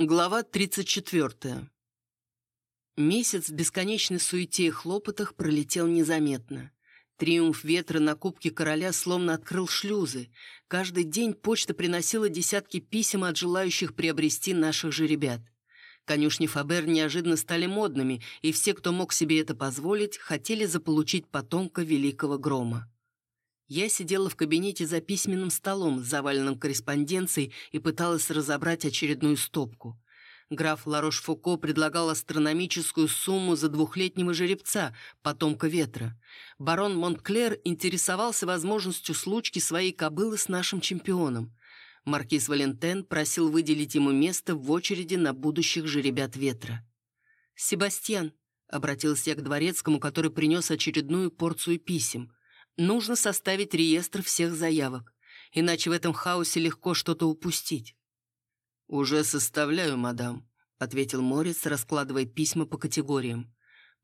Глава 34. Месяц в бесконечной суете и хлопотах пролетел незаметно. Триумф ветра на Кубке Короля словно открыл шлюзы. Каждый день почта приносила десятки писем от желающих приобрести наших же ребят. Конюшни Фабер неожиданно стали модными, и все, кто мог себе это позволить, хотели заполучить потомка Великого Грома. Я сидела в кабинете за письменным столом, заваленным корреспонденцией, и пыталась разобрать очередную стопку. Граф Ларош-Фуко предлагал астрономическую сумму за двухлетнего жеребца, потомка ветра. Барон Монтклер интересовался возможностью случки своей кобылы с нашим чемпионом. Маркиз Валентен просил выделить ему место в очереди на будущих жеребят ветра. «Себастьян», — обратился я к дворецкому, который принес очередную порцию писем — Нужно составить реестр всех заявок, иначе в этом хаосе легко что-то упустить. «Уже составляю, мадам», — ответил Морец, раскладывая письма по категориям.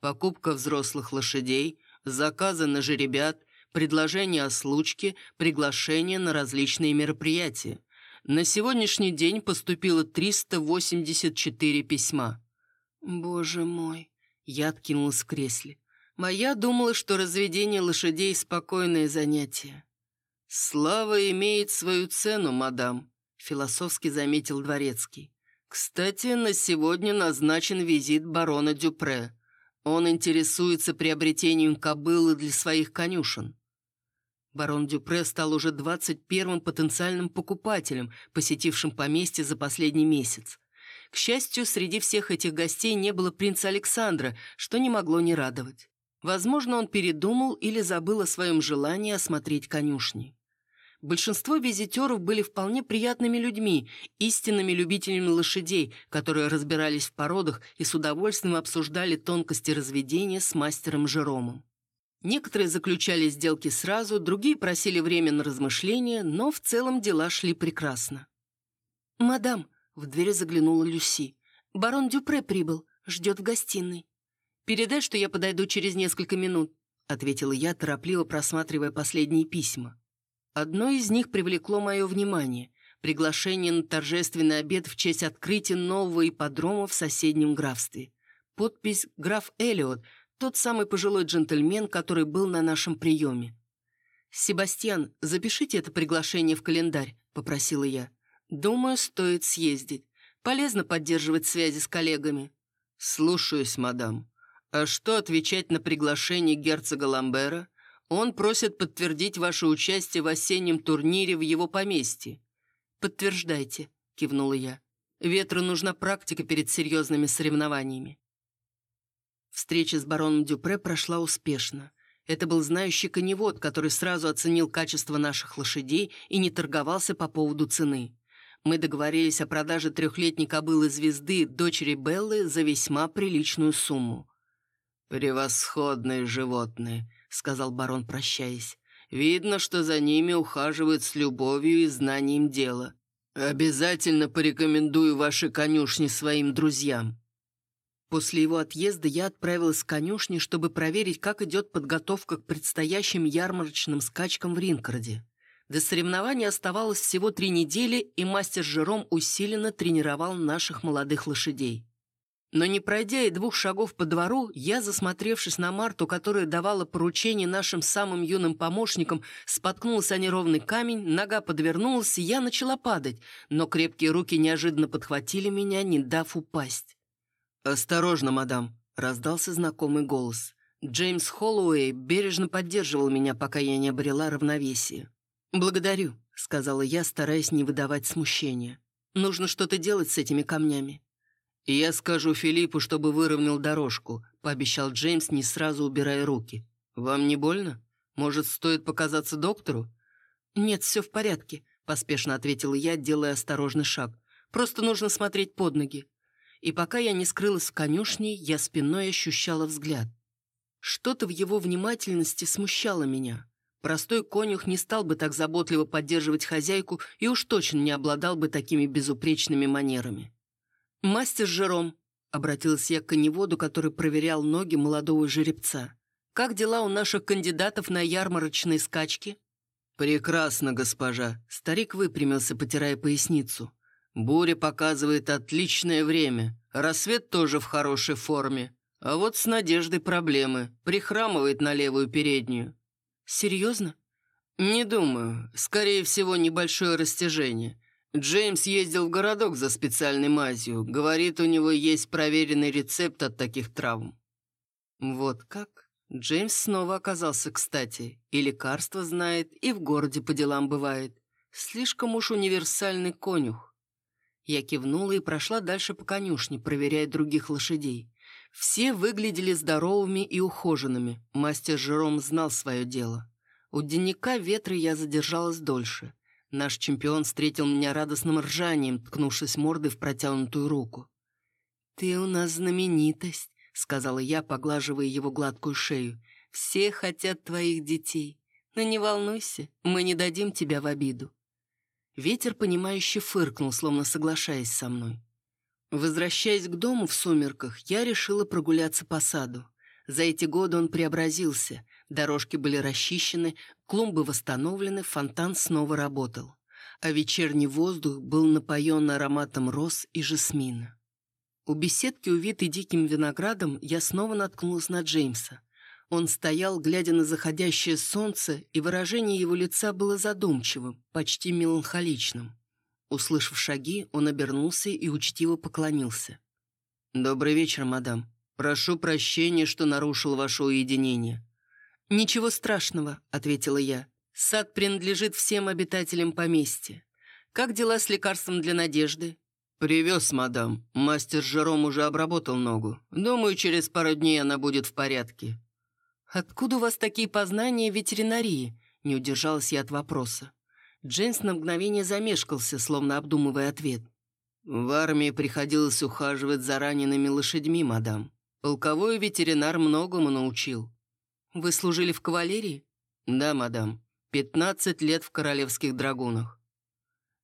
«Покупка взрослых лошадей, заказы на жеребят, предложение о случке, приглашение на различные мероприятия. На сегодняшний день поступило 384 письма». «Боже мой!» — я откинулась в кресле. Моя думала, что разведение лошадей – спокойное занятие. «Слава имеет свою цену, мадам», – философски заметил Дворецкий. «Кстати, на сегодня назначен визит барона Дюпре. Он интересуется приобретением кобылы для своих конюшен». Барон Дюпре стал уже 21-м потенциальным покупателем, посетившим поместье за последний месяц. К счастью, среди всех этих гостей не было принца Александра, что не могло не радовать. Возможно, он передумал или забыл о своем желании осмотреть конюшни. Большинство визитеров были вполне приятными людьми, истинными любителями лошадей, которые разбирались в породах и с удовольствием обсуждали тонкости разведения с мастером Жеромом. Некоторые заключали сделки сразу, другие просили время на размышления, но в целом дела шли прекрасно. «Мадам», — в дверь заглянула Люси, — «барон Дюпре прибыл, ждет в гостиной». «Передай, что я подойду через несколько минут», — ответила я, торопливо просматривая последние письма. Одно из них привлекло мое внимание — приглашение на торжественный обед в честь открытия нового ипподрома в соседнем графстве. Подпись «Граф Элиот», тот самый пожилой джентльмен, который был на нашем приеме. «Себастьян, запишите это приглашение в календарь», — попросила я. «Думаю, стоит съездить. Полезно поддерживать связи с коллегами». «Слушаюсь, мадам», а что отвечать на приглашение герцога Ламбера? Он просит подтвердить ваше участие в осеннем турнире в его поместье. «Подтверждайте», — кивнула я. «Ветру нужна практика перед серьезными соревнованиями». Встреча с бароном Дюпре прошла успешно. Это был знающий коневод, который сразу оценил качество наших лошадей и не торговался по поводу цены. Мы договорились о продаже трехлетней кобылы звезды дочери Беллы за весьма приличную сумму. «Превосходные животные», — сказал барон, прощаясь. «Видно, что за ними ухаживают с любовью и знанием дела. Обязательно порекомендую ваши конюшни своим друзьям». После его отъезда я отправилась в конюшни, чтобы проверить, как идет подготовка к предстоящим ярмарочным скачкам в Ринкарде. До соревнований оставалось всего три недели, и мастер Жером усиленно тренировал наших молодых лошадей. Но не пройдя и двух шагов по двору, я, засмотревшись на Марту, которая давала поручение нашим самым юным помощникам, споткнулась о неровный камень, нога подвернулась, и я начала падать, но крепкие руки неожиданно подхватили меня, не дав упасть. «Осторожно, мадам», — раздался знакомый голос. Джеймс Холлоуэй бережно поддерживал меня, пока я не обрела равновесие. «Благодарю», — сказала я, стараясь не выдавать смущения. «Нужно что-то делать с этими камнями». «Я скажу Филиппу, чтобы выровнял дорожку», — пообещал Джеймс, не сразу убирая руки. «Вам не больно? Может, стоит показаться доктору?» «Нет, все в порядке», — поспешно ответила я, делая осторожный шаг. «Просто нужно смотреть под ноги». И пока я не скрылась в конюшне, я спиной ощущала взгляд. Что-то в его внимательности смущало меня. Простой конюх не стал бы так заботливо поддерживать хозяйку и уж точно не обладал бы такими безупречными манерами. «Мастер Жером», — обратился я к коневоду, который проверял ноги молодого жеребца. «Как дела у наших кандидатов на ярмарочные скачки?» «Прекрасно, госпожа», — старик выпрямился, потирая поясницу. Буря показывает отличное время. Рассвет тоже в хорошей форме. А вот с Надеждой проблемы. Прихрамывает на левую переднюю. Серьезно? Не думаю. Скорее всего, небольшое растяжение. Джеймс ездил в городок за специальной мазью. Говорит, у него есть проверенный рецепт от таких травм. Вот как? Джеймс снова оказался кстати. И лекарства знает, и в городе по делам бывает. Слишком уж универсальный конюх. Я кивнула и прошла дальше по конюшне, проверяя других лошадей. Все выглядели здоровыми и ухоженными. Мастер Жером знал свое дело. У денника ветра я задержалась дольше. Наш чемпион встретил меня радостным ржанием, ткнувшись мордой в протянутую руку. «Ты у нас знаменитость», — сказала я, поглаживая его гладкую шею. «Все хотят твоих детей. Но не волнуйся, мы не дадим тебя в обиду». Ветер, понимающе фыркнул, словно соглашаясь со мной. Возвращаясь к дому в сумерках, я решила прогуляться по саду. За эти годы он преобразился. Дорожки были расчищены, клумбы восстановлены, фонтан снова работал. А вечерний воздух был напоен ароматом роз и жасмина. У беседки, увитой диким виноградом, я снова наткнулась на Джеймса. Он стоял, глядя на заходящее солнце, и выражение его лица было задумчивым, почти меланхоличным. Услышав шаги, он обернулся и учтиво поклонился. «Добрый вечер, мадам. Прошу прощения, что нарушил ваше уединение». «Ничего страшного», — ответила я. «Сад принадлежит всем обитателям поместья. Как дела с лекарством для надежды?» «Привез, мадам. Мастер Жером уже обработал ногу. Думаю, через пару дней она будет в порядке». «Откуда у вас такие познания в ветеринарии?» — не удержалась я от вопроса. Джеймс на мгновение замешкался, словно обдумывая ответ. «В армии приходилось ухаживать за ранеными лошадьми, мадам. Полковой ветеринар многому научил». «Вы служили в кавалерии?» «Да, мадам. Пятнадцать лет в королевских драгунах».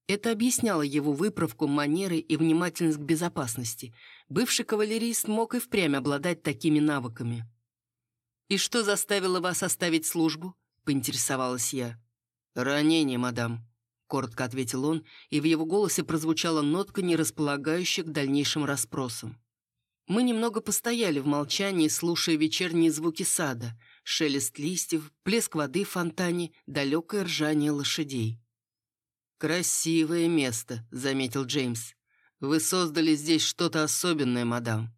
Это объясняло его выправку, манеры и внимательность к безопасности. Бывший кавалерист мог и впрямь обладать такими навыками. «И что заставило вас оставить службу?» — поинтересовалась я. «Ранение, мадам», — коротко ответил он, и в его голосе прозвучала нотка, не располагающая к дальнейшим расспросам. Мы немного постояли в молчании, слушая вечерние звуки сада, шелест листьев, плеск воды в фонтане, далекое ржание лошадей. «Красивое место», — заметил Джеймс. «Вы создали здесь что-то особенное, мадам».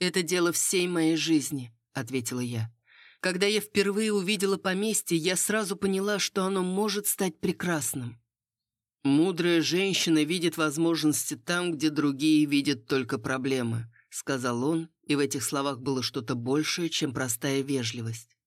«Это дело всей моей жизни», — ответила я. Когда я впервые увидела поместье, я сразу поняла, что оно может стать прекрасным. «Мудрая женщина видит возможности там, где другие видят только проблемы», — сказал он, и в этих словах было что-то большее, чем простая вежливость.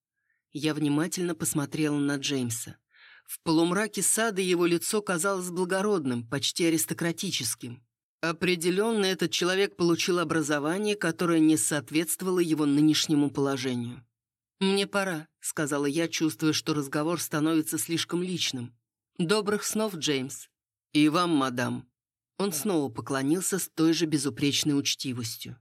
Я внимательно посмотрела на Джеймса. В полумраке сада его лицо казалось благородным, почти аристократическим. Определенно, этот человек получил образование, которое не соответствовало его нынешнему положению. «Мне пора», — сказала я, чувствуя, что разговор становится слишком личным. «Добрых снов, Джеймс». «И вам, мадам». Он снова поклонился с той же безупречной учтивостью.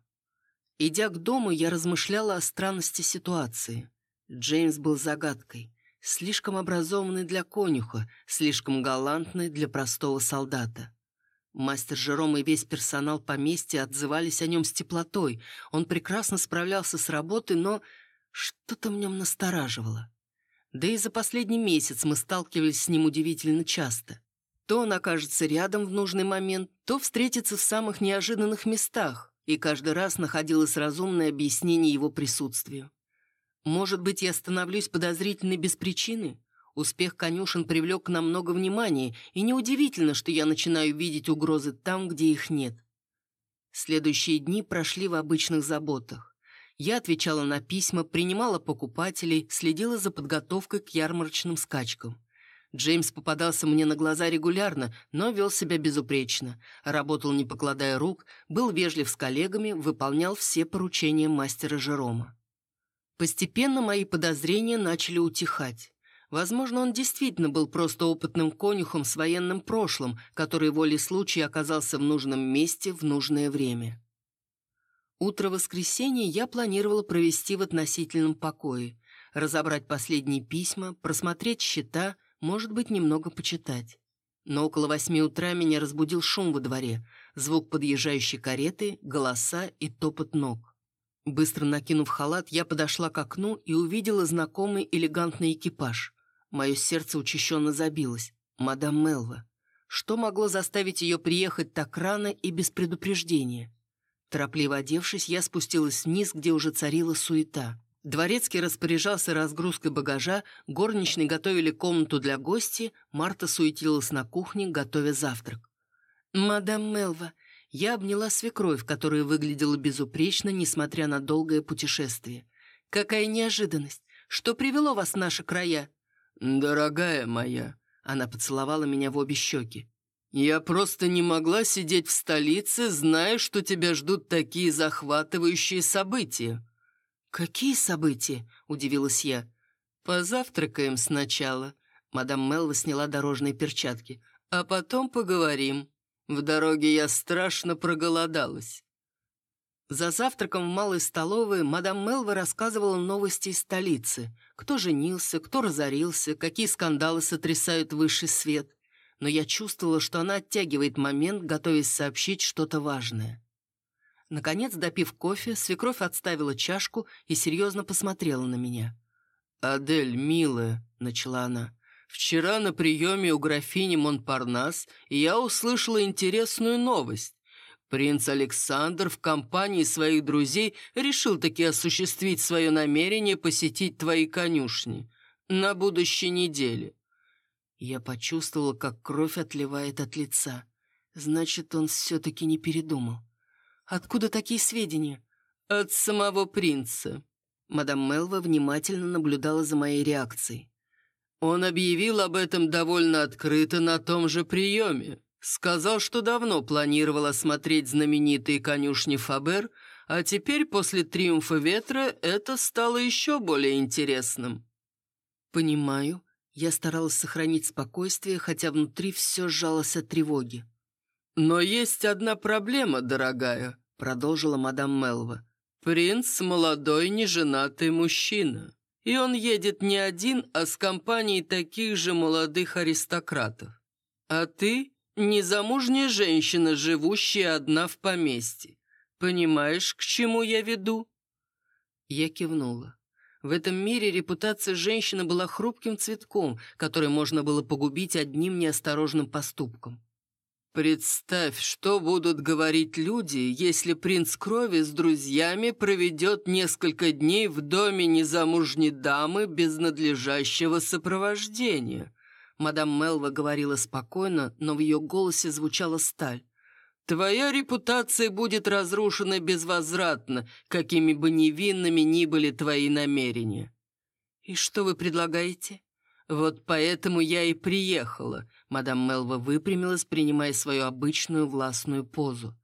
Идя к дому, я размышляла о странности ситуации. Джеймс был загадкой. Слишком образованный для конюха, слишком галантный для простого солдата. Мастер Жером и весь персонал поместья отзывались о нем с теплотой. Он прекрасно справлялся с работой, но что-то в нем настораживало. Да и за последний месяц мы сталкивались с ним удивительно часто. То он окажется рядом в нужный момент, то встретится в самых неожиданных местах, и каждый раз находилось разумное объяснение его присутствию. Может быть, я становлюсь подозрительной без причины? Успех конюшен привлек к нам много внимания, и неудивительно, что я начинаю видеть угрозы там, где их нет. Следующие дни прошли в обычных заботах. Я отвечала на письма, принимала покупателей, следила за подготовкой к ярмарочным скачкам. Джеймс попадался мне на глаза регулярно, но вел себя безупречно. Работал, не покладая рук, был вежлив с коллегами, выполнял все поручения мастера Жерома. Постепенно мои подозрения начали утихать. Возможно, он действительно был просто опытным конюхом с военным прошлым, который волей случая оказался в нужном месте в нужное время. Утро воскресенья я планировала провести в относительном покое, разобрать последние письма, просмотреть счета, может быть, немного почитать. Но около восьми утра меня разбудил шум во дворе, звук подъезжающей кареты, голоса и топот ног. Быстро накинув халат, я подошла к окну и увидела знакомый элегантный экипаж. Мое сердце учащенно забилось. Мадам Мелва. Что могло заставить ее приехать так рано и без предупреждения? Торопливо одевшись, я спустилась вниз, где уже царила суета. Дворецкий распоряжался разгрузкой багажа, горничные готовили комнату для гостей, Марта суетилась на кухне, готовя завтрак. «Мадам Мелва, я обняла свекровь, которая выглядела безупречно, несмотря на долгое путешествие. Какая неожиданность! Что привело вас в наши края?» «Дорогая моя», — она поцеловала меня в обе щеки. «Я просто не могла сидеть в столице, зная, что тебя ждут такие захватывающие события». «Какие события?» – удивилась я. «Позавтракаем сначала». Мадам Мелва сняла дорожные перчатки. «А потом поговорим. В дороге я страшно проголодалась». За завтраком в малой столовой мадам Мелва рассказывала новости из столицы. Кто женился, кто разорился, какие скандалы сотрясают высший свет. Но я чувствовала, что она оттягивает момент, готовясь сообщить что-то важное. Наконец, допив кофе, свекровь отставила чашку и серьезно посмотрела на меня. «Адель, милая», — начала она, — «вчера на приеме у графини Монпарнас я услышала интересную новость. Принц Александр в компании своих друзей решил таки осуществить свое намерение посетить твои конюшни на будущей неделе». Я почувствовала, как кровь отливает от лица. Значит, он все-таки не передумал. Откуда такие сведения?» «От самого принца». Мадам Мелва внимательно наблюдала за моей реакцией. «Он объявил об этом довольно открыто на том же приеме. Сказал, что давно планировал осмотреть знаменитые конюшни Фабер, а теперь, после «Триумфа ветра», это стало еще более интересным». «Понимаю». Я старалась сохранить спокойствие, хотя внутри все сжалось от тревоги. «Но есть одна проблема, дорогая продолжила мадам Мелва. «Принц – молодой, неженатый мужчина. И он едет не один, а с компанией таких же молодых аристократов. А ты – незамужняя женщина, живущая одна в поместье. Понимаешь, к чему я веду?» Я кивнула. В этом мире репутация женщины была хрупким цветком, который можно было погубить одним неосторожным поступком. Представь, что будут говорить люди, если принц крови с друзьями проведет несколько дней в доме незамужней дамы без надлежащего сопровождения. Мадам Мелва говорила спокойно, но в ее голосе звучала сталь. Твоя репутация будет разрушена безвозвратно, какими бы невинными ни были твои намерения. И что вы предлагаете? Вот поэтому я и приехала. Мадам Мелва выпрямилась, принимая свою обычную властную позу.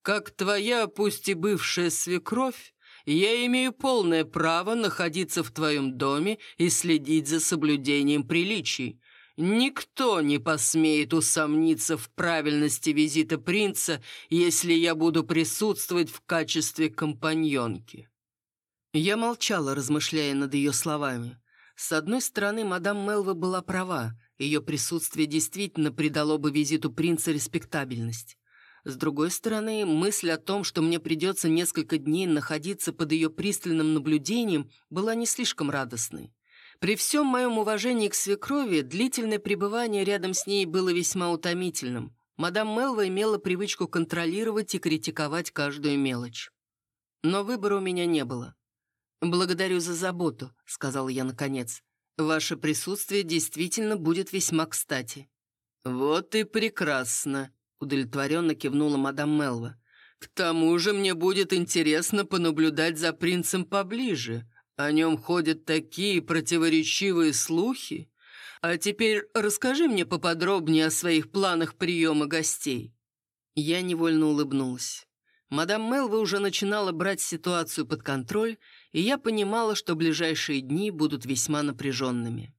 «Как твоя, пусть и бывшая свекровь, я имею полное право находиться в твоем доме и следить за соблюдением приличий. Никто не посмеет усомниться в правильности визита принца, если я буду присутствовать в качестве компаньонки». Я молчала, размышляя над ее словами. С одной стороны, мадам Мелва была права. Ее присутствие действительно придало бы визиту принца респектабельность. С другой стороны, мысль о том, что мне придется несколько дней находиться под ее пристальным наблюдением, была не слишком радостной. При всем моем уважении к свекрови, длительное пребывание рядом с ней было весьма утомительным. Мадам Мелва имела привычку контролировать и критиковать каждую мелочь. Но выбора у меня не было. «Благодарю за заботу», — сказал я наконец. Ваше присутствие действительно будет весьма кстати». «Вот и прекрасно», — удовлетворенно кивнула мадам Мелва. «К тому же мне будет интересно понаблюдать за принцем поближе. О нем ходят такие противоречивые слухи. А теперь расскажи мне поподробнее о своих планах приема гостей». Я невольно улыбнулась. Мадам Мелва уже начинала брать ситуацию под контроль, и я понимала, что ближайшие дни будут весьма напряженными.